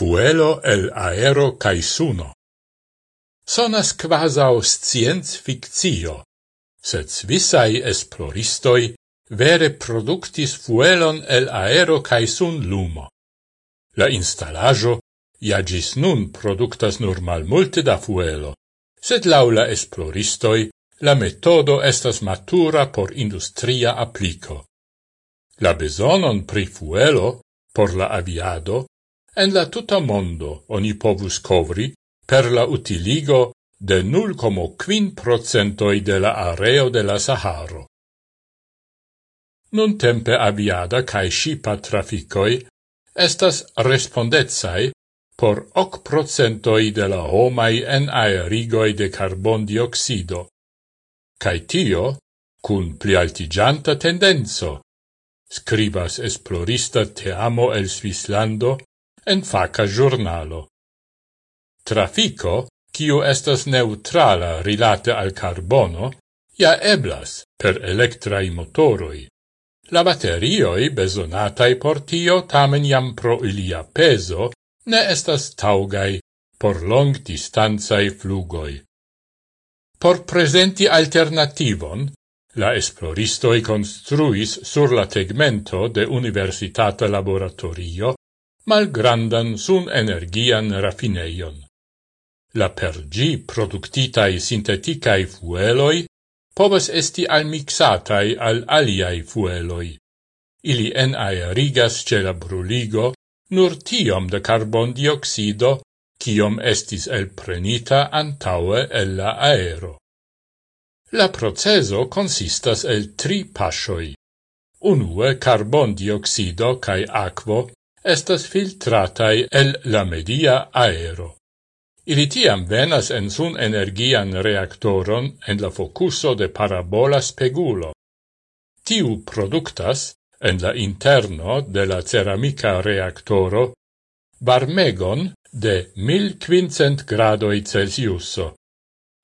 fuelo el aero cae suno. Sonas quasau scienz fictio, sed svisai esploristoi vere productis fuelon el aero cae sun lumo. La installajo iagis nun productas nur mal multe da fuelo, sed laula esploristoi la metodo estas matura por industria applico. La besonon pri fuelo por la aviado en la tuta mondo oni povus covri per la utiligo de 0,5% de la areo de la Saharo. Nun tempe aviada cae shipa traficoi estas respondetsai por 8% de la homai en aerigoi de carbon dioxido, cae tio cun plialtigianta tendenzo, scribas esplorista te amo el Svislando en faca giornalo. Trafico, kiu estas neutrala rilate al carbono, ja eblas per electrai motoroi. La baterioi besonatai por tio tamen jam pro ilia peso ne estas taugai por long distanzai flugoi. Por presenti alternativon, la esploristoi construis sur la tegmento de universitata laboratorio malgrandan sun energian raffineion. La per gi productitai sinteticae fueloi povas esti almixatai al aliai fueloi. Ili enaerigas ce la bruligo nur tiom de carbon dioxido kiom estis elprenita antaue el la aero. La proceso consistas el tri pascioi. Unue carbon dioxido cae aquo estas filtratai el la media aero. Ili tiam venas en sun energian reaktoron en la focuso de parabola spegulo. Tiu productas, en la interno de la ceramica reactoro, varmegon de 1500 gradoi Celsiuso.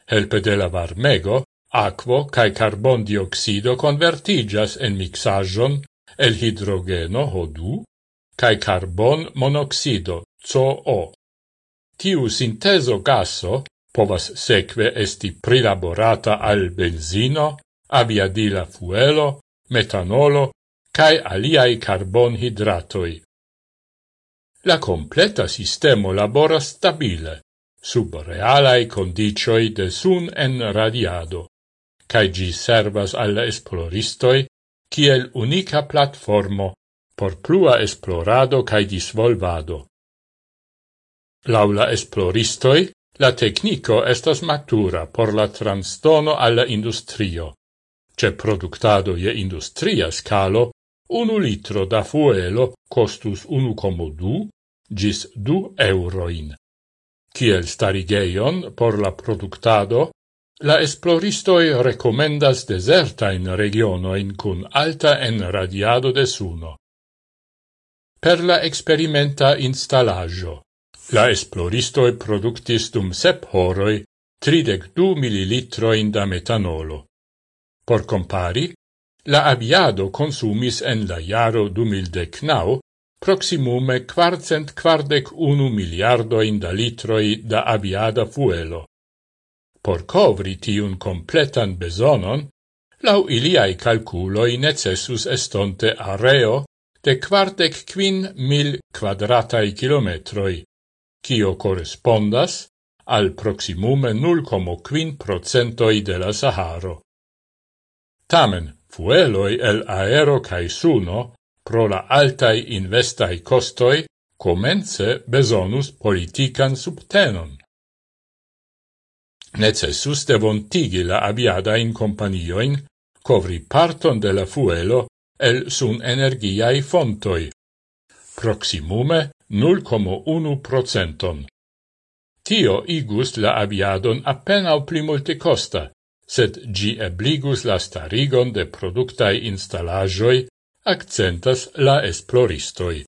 Helpe de la varmego, aquo cae carbon dioxido convertigas en mixajon el hidrogeno hodu cae carbon monoxido, CO. Tiu sinteso gaso povas seque esti prilaborata al benzino, aviadila fuelo, metanolo, cae aliai carbon hidratoi. La completa sistemo labora stabile, sub realae condicioi de sun en radiado, cae gi servas al esploristoi kiel unica platformo por plua esplorado cae disvolvado. Laula esploristoi, la tecnico estas matura por la transdono alla industrio. Ce productado je industria scalo, unu litro da fuelo costus unu como du, gis du euroin. Ciel starigeion por la productado, la esploristoi recomendas desertain regionoin cun alta en radiado de suno per la experimenta installaggio. La esploristoi productis dum sep horoi 32 millilitroin da metanolo. Por compari, la aviado consumis en la iaro 2019 proximume quarcent quardec unu miliardoin da litroi da aviada fuelo. Por covri tiun completan besonon, lau iliai calculoi necessus estonte areo de quartec quin mil quadratai kilometroi, cio correspondas al proximume 0,5 procentoi de la Saharo. Tamen, fueloi el aero cae suno, pro la altai investai costoi, comence besonus politican subtenon. Necessus devontigi la aviadain companioin, covri parton de la fuelo el sun energiae fontoi, proximume 0,1 procenton. Tio igus la aviadon appenao pli multe costa, sed gi ebligus la starigon de productai installajoi, accentas la esploristoi.